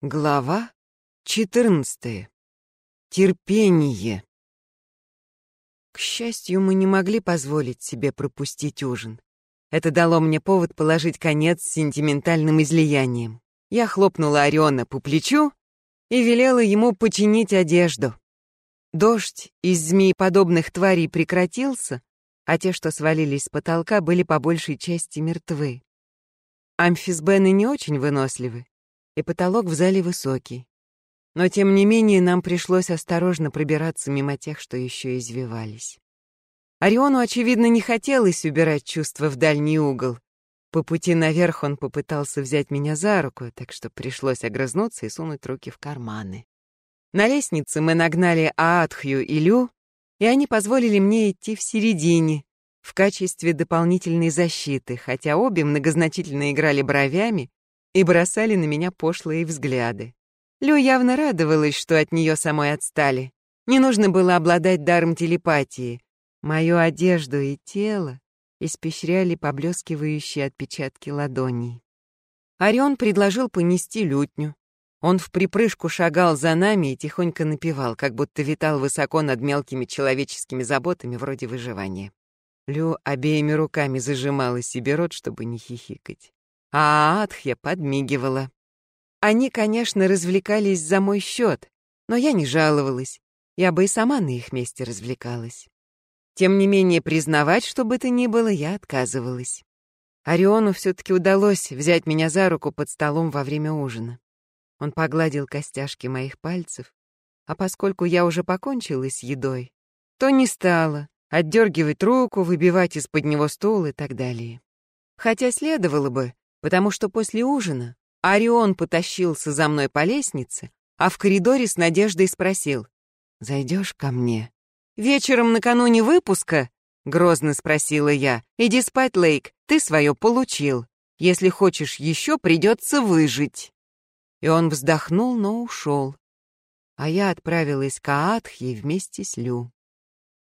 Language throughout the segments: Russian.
Глава 14. Терпение. К счастью, мы не могли позволить себе пропустить ужин. Это дало мне повод положить конец сентиментальным излияниям. Я хлопнула Ориона по плечу и велела ему починить одежду. Дождь из змееподобных тварей прекратился, а те, что свалились с потолка, были по большей части мертвы. Амфисбены не очень выносливы, и потолок в зале высокий. Но, тем не менее, нам пришлось осторожно пробираться мимо тех, что еще извивались. Ориону, очевидно, не хотелось убирать чувства в дальний угол. По пути наверх он попытался взять меня за руку, так что пришлось огрызнуться и сунуть руки в карманы. На лестнице мы нагнали Аатхью и Лю, и они позволили мне идти в середине, в качестве дополнительной защиты, хотя обе многозначительно играли бровями и бросали на меня пошлые взгляды. Лю явно радовалась, что от нее самой отстали. Не нужно было обладать даром телепатии. Мою одежду и тело испещряли поблескивающие отпечатки ладоней. Орион предложил понести лютню. Он в припрыжку шагал за нами и тихонько напевал, как будто витал высоко над мелкими человеческими заботами вроде выживания. Лю обеими руками зажимала себе рот, чтобы не хихикать а Адхья подмигивала. Они, конечно, развлекались за мой счет, но я не жаловалась. Я бы и сама на их месте развлекалась. Тем не менее, признавать, что бы то ни было, я отказывалась. Ориону все-таки удалось взять меня за руку под столом во время ужина. Он погладил костяшки моих пальцев, а поскольку я уже покончила с едой, то не стала отдергивать руку, выбивать из-под него стул и так далее. Хотя следовало бы, потому что после ужина Орион потащился за мной по лестнице, а в коридоре с надеждой спросил, «Зайдешь ко мне?» «Вечером накануне выпуска?» — грозно спросила я. «Иди спать, Лейк, ты свое получил. Если хочешь еще, придется выжить». И он вздохнул, но ушел. А я отправилась к Аатхе вместе с Лю.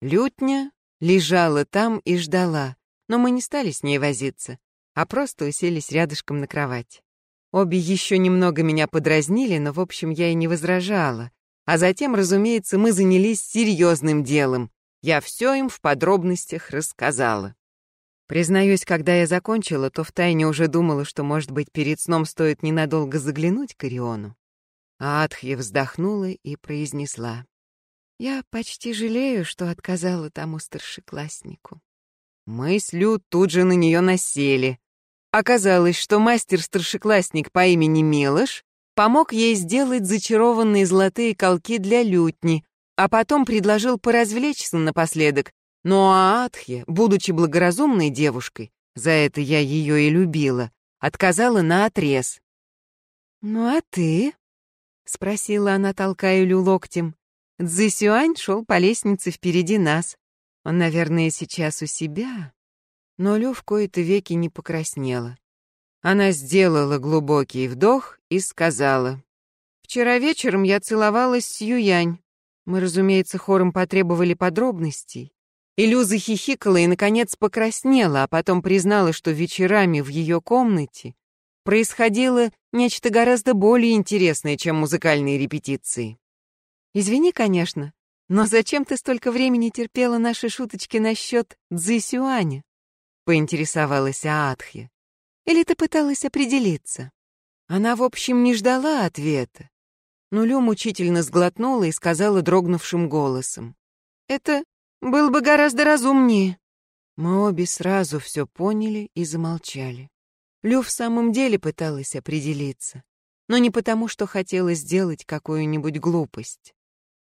Лютня лежала там и ждала, но мы не стали с ней возиться а просто уселись рядышком на кровать. Обе еще немного меня подразнили, но, в общем, я и не возражала. А затем, разумеется, мы занялись серьезным делом. Я все им в подробностях рассказала. Признаюсь, когда я закончила, то втайне уже думала, что, может быть, перед сном стоит ненадолго заглянуть к Ориону. А Адхья вздохнула и произнесла. «Я почти жалею, что отказала тому старшекласснику». Мыслю тут же на нее насели. Оказалось, что мастер-старшеклассник по имени Мелыш помог ей сделать зачарованные золотые колки для лютни, а потом предложил поразвлечься напоследок. Но Аатхе, будучи благоразумной девушкой, за это я ее и любила, отказала на отрез. «Ну а ты?» — спросила она, толкая Лю локтем. Цзисюань шел по лестнице впереди нас. Он, наверное, сейчас у себя. Но Лю в кои-то веки не покраснела. Она сделала глубокий вдох и сказала. «Вчера вечером я целовалась с Юянь. Мы, разумеется, хором потребовали подробностей. И Лю захихикала и, наконец, покраснела, а потом признала, что вечерами в ее комнате происходило нечто гораздо более интересное, чем музыкальные репетиции. Извини, конечно, но зачем ты столько времени терпела наши шуточки насчет Цзисюаня? Поинтересовалась Аатхи. Или ты пыталась определиться? Она, в общем, не ждала ответа. Но Лю мучительно сглотнула и сказала дрогнувшим голосом. «Это было бы гораздо разумнее». Мы обе сразу все поняли и замолчали. Лю в самом деле пыталась определиться, но не потому, что хотела сделать какую-нибудь глупость.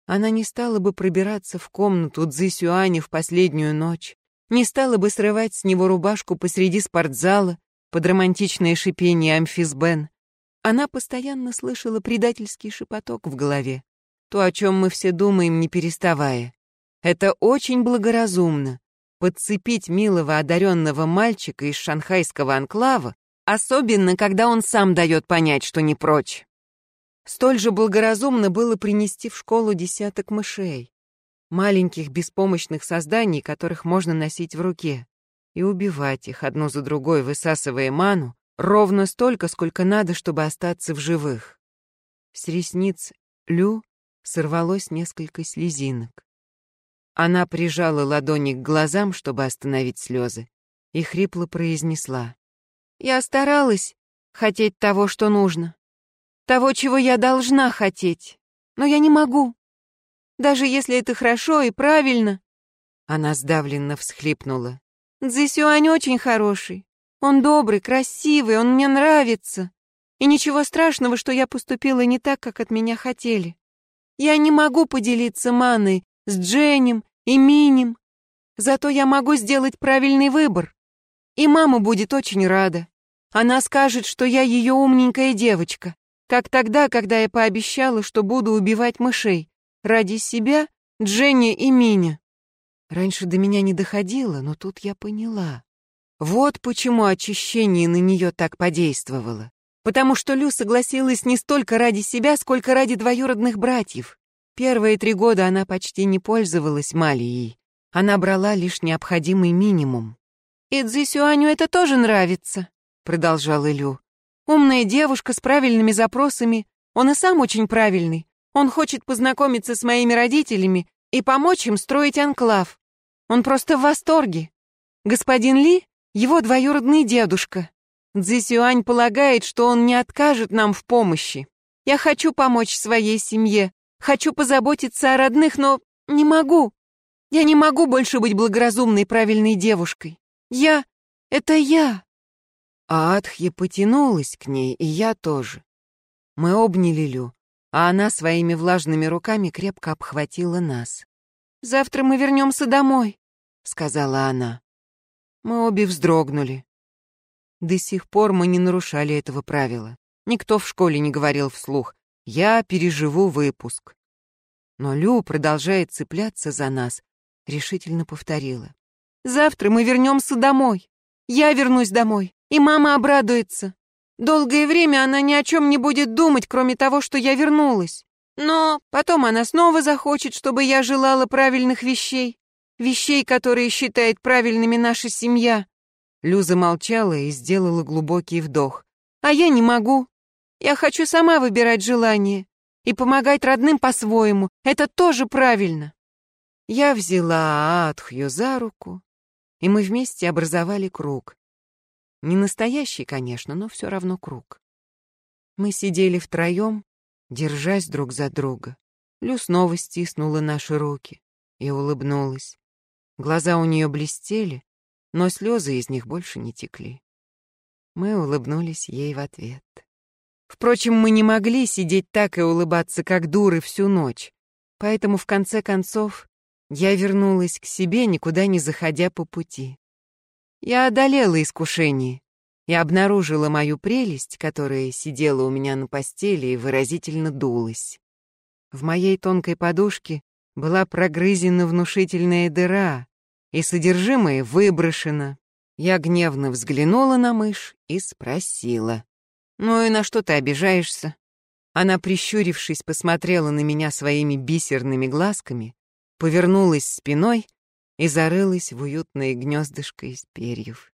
Она не стала бы пробираться в комнату Цзисюани в последнюю ночь, не стала бы срывать с него рубашку посреди спортзала под романтичное шипение амфисбен. Она постоянно слышала предательский шепоток в голове. То, о чем мы все думаем, не переставая. Это очень благоразумно. Подцепить милого одаренного мальчика из шанхайского анклава, особенно когда он сам дает понять, что не прочь. Столь же благоразумно было принести в школу десяток мышей маленьких беспомощных созданий, которых можно носить в руке, и убивать их одну за другой, высасывая ману, ровно столько, сколько надо, чтобы остаться в живых. С ресниц Лю сорвалось несколько слезинок. Она прижала ладони к глазам, чтобы остановить слезы, и хрипло произнесла. «Я старалась хотеть того, что нужно. Того, чего я должна хотеть. Но я не могу. Даже если это хорошо и правильно». Она сдавленно всхлипнула. «Цзисюань очень хороший. Он добрый, красивый, он мне нравится. И ничего страшного, что я поступила не так, как от меня хотели. Я не могу поделиться маной с Дженнем и Минем. Зато я могу сделать правильный выбор. И мама будет очень рада. Она скажет, что я ее умненькая девочка, как тогда, когда я пообещала, что буду убивать мышей. Ради себя, Дженни и Миня. Раньше до меня не доходило, но тут я поняла. Вот почему очищение на нее так подействовало потому что Лю согласилась не столько ради себя, сколько ради двоюродных братьев. Первые три года она почти не пользовалась Малией. Она брала лишь необходимый минимум. «И Цзисюаню это тоже нравится», — продолжала Лю. «Умная девушка с правильными запросами. Он и сам очень правильный. Он хочет познакомиться с моими родителями и помочь им строить анклав. Он просто в восторге. Господин Ли — его двоюродный дедушка. Цзисюань полагает, что он не откажет нам в помощи. Я хочу помочь своей семье, хочу позаботиться о родных, но не могу. Я не могу больше быть благоразумной правильной девушкой. Я — это я. А Адхья потянулась к ней, и я тоже. Мы обняли Лю, а она своими влажными руками крепко обхватила нас. «Завтра мы вернемся домой», — сказала она. Мы обе вздрогнули. До сих пор мы не нарушали этого правила. Никто в школе не говорил вслух «я переживу выпуск». Но Лю продолжает цепляться за нас, решительно повторила. «Завтра мы вернемся домой. Я вернусь домой, и мама обрадуется. Долгое время она ни о чем не будет думать, кроме того, что я вернулась. Но потом она снова захочет, чтобы я желала правильных вещей. Вещей, которые считает правильными наша семья. Лю замолчала и сделала глубокий вдох. «А я не могу. Я хочу сама выбирать желание и помогать родным по-своему. Это тоже правильно». Я взяла Аатхью за руку, и мы вместе образовали круг. Не настоящий, конечно, но все равно круг. Мы сидели втроем, держась друг за друга. Лю снова стиснула наши руки и улыбнулась. Глаза у нее блестели, но слезы из них больше не текли. Мы улыбнулись ей в ответ. Впрочем, мы не могли сидеть так и улыбаться, как дуры, всю ночь. Поэтому, в конце концов, я вернулась к себе, никуда не заходя по пути. Я одолела искушение и обнаружила мою прелесть, которая сидела у меня на постели и выразительно дулась. В моей тонкой подушке была прогрызена внушительная дыра, и содержимое выброшено. Я гневно взглянула на мышь и спросила. «Ну и на что ты обижаешься?» Она, прищурившись, посмотрела на меня своими бисерными глазками, повернулась спиной и зарылась в уютное гнездышко из перьев.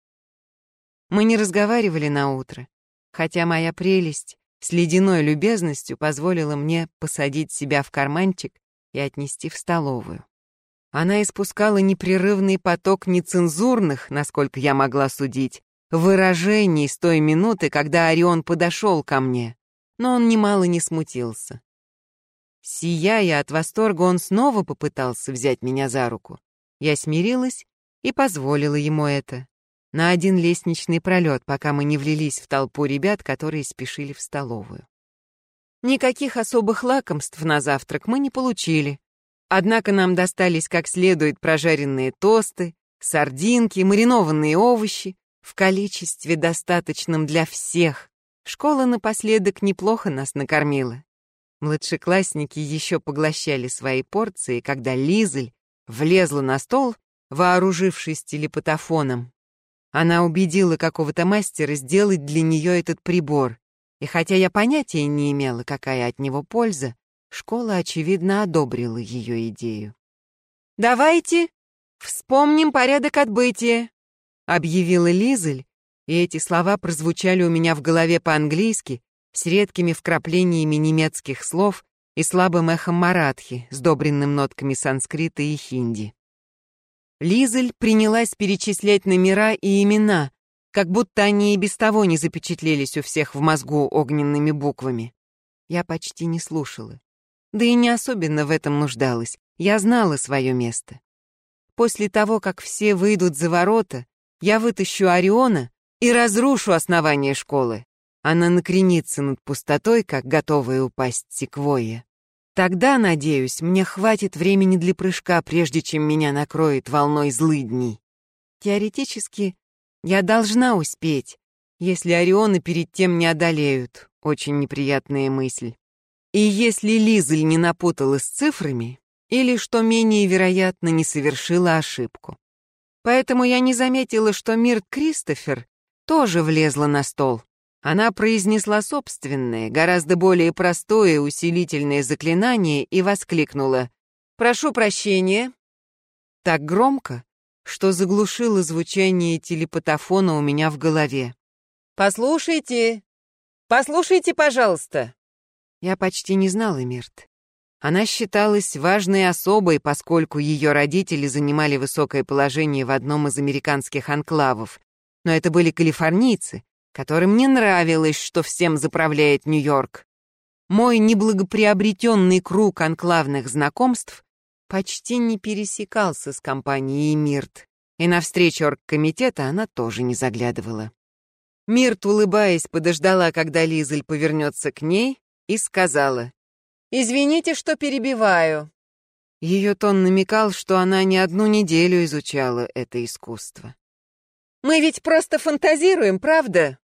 Мы не разговаривали на утро, хотя моя прелесть с ледяной любезностью позволила мне посадить себя в карманчик и отнести в столовую. Она испускала непрерывный поток нецензурных, насколько я могла судить, выражений с той минуты, когда Орион подошел ко мне. Но он немало не смутился. Сияя от восторга, он снова попытался взять меня за руку. Я смирилась и позволила ему это. На один лестничный пролет, пока мы не влились в толпу ребят, которые спешили в столовую. Никаких особых лакомств на завтрак мы не получили, Однако нам достались как следует прожаренные тосты, сардинки, маринованные овощи в количестве достаточном для всех. Школа напоследок неплохо нас накормила. Младшеклассники еще поглощали свои порции, когда Лизель влезла на стол, вооружившись телепатофоном. Она убедила какого-то мастера сделать для нее этот прибор, и хотя я понятия не имела, какая от него польза, Школа, очевидно, одобрила ее идею. «Давайте вспомним порядок отбытия», — объявила Лизель, и эти слова прозвучали у меня в голове по-английски с редкими вкраплениями немецких слов и слабым эхом маратхи, сдобренным нотками санскрита и хинди. Лизель принялась перечислять номера и имена, как будто они и без того не запечатлелись у всех в мозгу огненными буквами. Я почти не слушала. Да и не особенно в этом нуждалась. Я знала свое место. После того, как все выйдут за ворота, я вытащу Ориона и разрушу основание школы. Она накренится над пустотой, как готовая упасть секвойя. Тогда, надеюсь, мне хватит времени для прыжка, прежде чем меня накроет волной злыдней. Теоретически, я должна успеть, если Орионы перед тем не одолеют. Очень неприятная мысль. И если Лизель не напутала с цифрами, или, что менее вероятно, не совершила ошибку. Поэтому я не заметила, что Мирт Кристофер тоже влезла на стол. Она произнесла собственное, гораздо более простое усилительное заклинание и воскликнула «Прошу прощения». Так громко, что заглушило звучание телепатофона у меня в голове. «Послушайте! Послушайте, пожалуйста!» Я почти не знала Мирт. Она считалась важной особой, поскольку ее родители занимали высокое положение в одном из американских анклавов. Но это были калифорнийцы, которым не нравилось, что всем заправляет Нью-Йорк. Мой неблагоприобретенный круг анклавных знакомств почти не пересекался с компанией Мирт, и на встречу оргкомитета она тоже не заглядывала. Мирт, улыбаясь, подождала, когда Лизель повернется к ней, и сказала, «Извините, что перебиваю». Ее тон намекал, что она не одну неделю изучала это искусство. «Мы ведь просто фантазируем, правда?»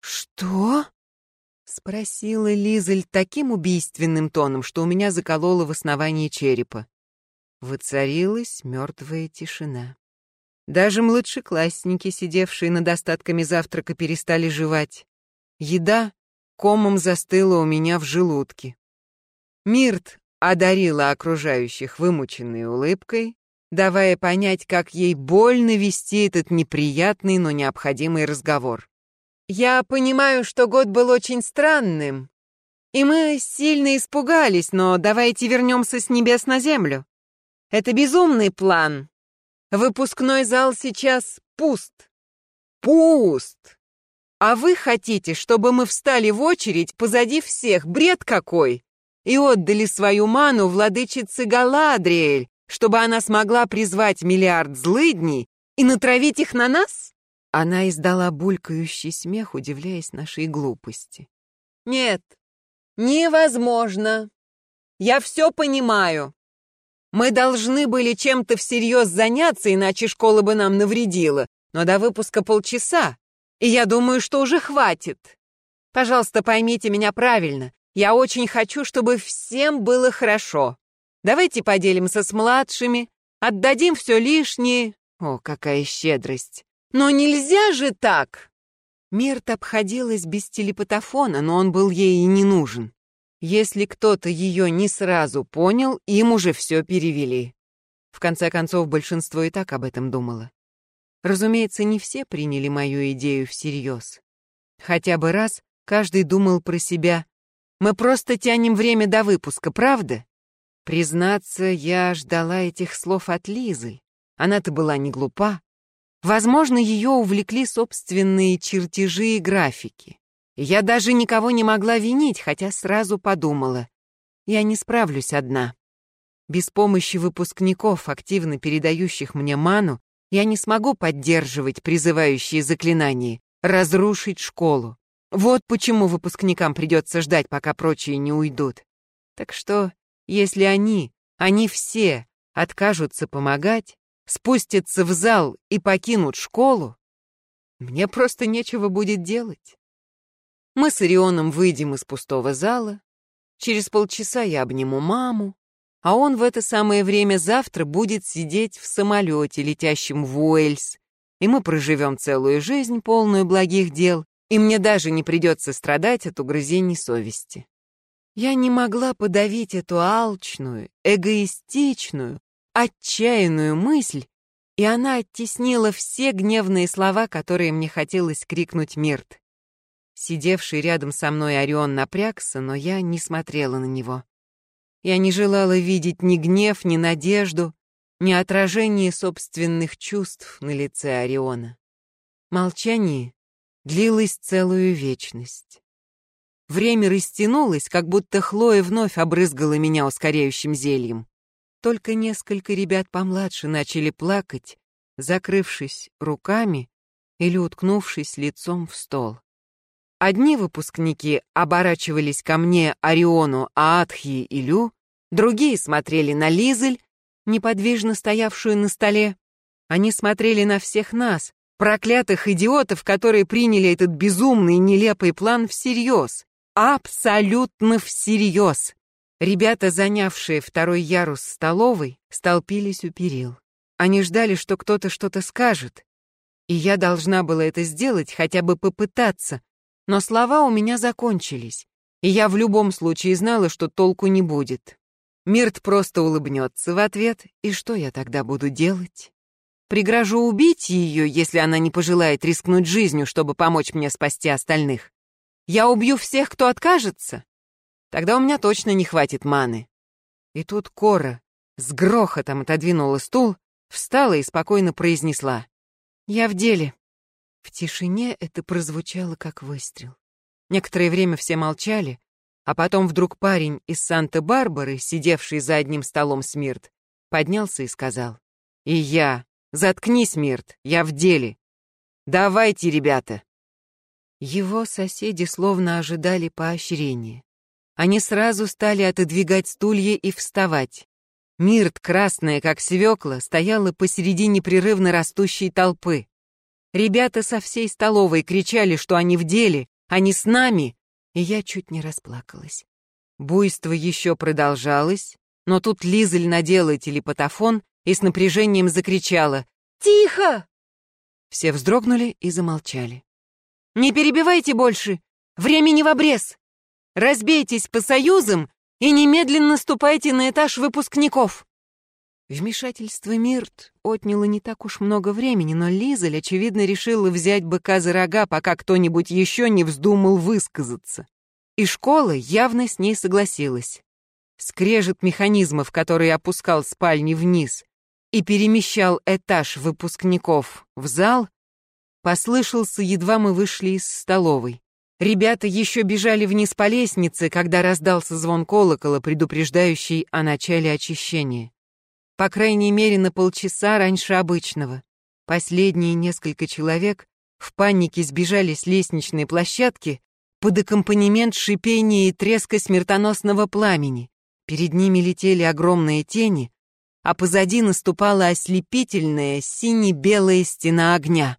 «Что?» — спросила Лизель таким убийственным тоном, что у меня закололо в основании черепа. Воцарилась мертвая тишина. Даже младшеклассники, сидевшие над остатками завтрака, перестали жевать. Еда комом застыла у меня в желудке. Мирт одарила окружающих вымученной улыбкой, давая понять, как ей больно вести этот неприятный, но необходимый разговор. «Я понимаю, что год был очень странным, и мы сильно испугались, но давайте вернемся с небес на землю. Это безумный план. Выпускной зал сейчас пуст. Пуст. А вы хотите, чтобы мы встали в очередь позади всех? Бред какой! И отдали свою ману владычице Галадриэль, чтобы она смогла призвать миллиард злыдней и натравить их на нас? Она издала булькающий смех, удивляясь нашей глупости. Нет, невозможно. Я все понимаю. Мы должны были чем-то всерьез заняться, иначе школа бы нам навредила. Но до выпуска полчаса, и я думаю, что уже хватит. Пожалуйста, поймите меня правильно. Я очень хочу, чтобы всем было хорошо. Давайте поделимся с младшими, отдадим все лишнее. О, какая щедрость! Но нельзя же так! Мирт обходилась без телепатофона, но он был ей и не нужен. Если кто-то ее не сразу понял, им уже все перевели. В конце концов, большинство и так об этом думало. Разумеется, не все приняли мою идею всерьез. Хотя бы раз каждый думал про себя. Мы просто тянем время до выпуска, правда? Признаться, я ждала этих слов от Лизы. Она-то была не глупа. Возможно, ее увлекли собственные чертежи и графики. Я даже никого не могла винить, хотя сразу подумала. Я не справлюсь одна. Без помощи выпускников, активно передающих мне ману, я не смогу поддерживать призывающие заклинания, разрушить школу. Вот почему выпускникам придется ждать, пока прочие не уйдут. Так что, если они, они все, откажутся помогать, спустятся в зал и покинут школу, мне просто нечего будет делать. Мы с Орионом выйдем из пустого зала. Через полчаса я обниму маму, а он в это самое время завтра будет сидеть в самолете, летящем в Уэльс, и мы проживем целую жизнь, полную благих дел, и мне даже не придется страдать от угрызений совести. Я не могла подавить эту алчную, эгоистичную, отчаянную мысль, и она оттеснила все гневные слова, которые мне хотелось крикнуть Мирт. Сидевший рядом со мной Орион напрягся, но я не смотрела на него. Я не желала видеть ни гнев, ни надежду, ни отражение собственных чувств на лице Ориона. Молчание длилось целую вечность. Время растянулось, как будто Хлоя вновь обрызгала меня ускоряющим зельем. Только несколько ребят помладше начали плакать, закрывшись руками или уткнувшись лицом в стол. Одни выпускники оборачивались ко мне, Ориону, Аатхи и Лю, другие смотрели на Лизель, неподвижно стоявшую на столе. Они смотрели на всех нас, проклятых идиотов, которые приняли этот безумный нелепый план всерьез. Абсолютно всерьез. Ребята, занявшие второй ярус столовой, столпились у перил. Они ждали, что кто-то что-то скажет, и я должна была это сделать, хотя бы попытаться, но слова у меня закончились, и я в любом случае знала, что толку не будет. Мирт просто улыбнется в ответ, и что я тогда буду делать? Пригрожу убить ее, если она не пожелает рискнуть жизнью, чтобы помочь мне спасти остальных. Я убью всех, кто откажется? Тогда у меня точно не хватит маны. И тут Кора с грохотом отодвинула стул, встала и спокойно произнесла. «Я в деле». В тишине это прозвучало как выстрел. Некоторое время все молчали, а потом вдруг парень из Санта-Барбары, сидевший за одним столом с Мирт, поднялся и сказал. «И я. Заткнись, Мирт, я в деле. Давайте, ребята». Его соседи словно ожидали поощрения. Они сразу стали отодвигать стулья и вставать. Мирт, красная, как свекла, стояла посреди непрерывно растущей толпы. Ребята со всей столовой кричали, что они в деле, они с нами, и я чуть не расплакалась. Буйство еще продолжалось, но тут Лизель надела телепатофон и с напряжением закричала «Тихо!». Все вздрогнули и замолчали. «Не перебивайте больше! Времени в обрез! Разбейтесь по союзам и немедленно ступайте на этаж выпускников!» Вмешательство Мирт отняло не так уж много времени, но Лизель, очевидно, решила взять быка за рога, пока кто-нибудь еще не вздумал высказаться. И школа явно с ней согласилась. Скрежет механизмов, который опускал спальни вниз и перемещал этаж выпускников в зал, послышался, едва мы вышли из столовой. Ребята еще бежали вниз по лестнице, когда раздался звон колокола, предупреждающий о начале очищения. По крайней мере, на полчаса раньше обычного. Последние несколько человек в панике сбежали с лестничной площадки под аккомпанемент шипения и треска смертоносного пламени. Перед ними летели огромные тени, а позади наступала ослепительная сине-белая стена огня.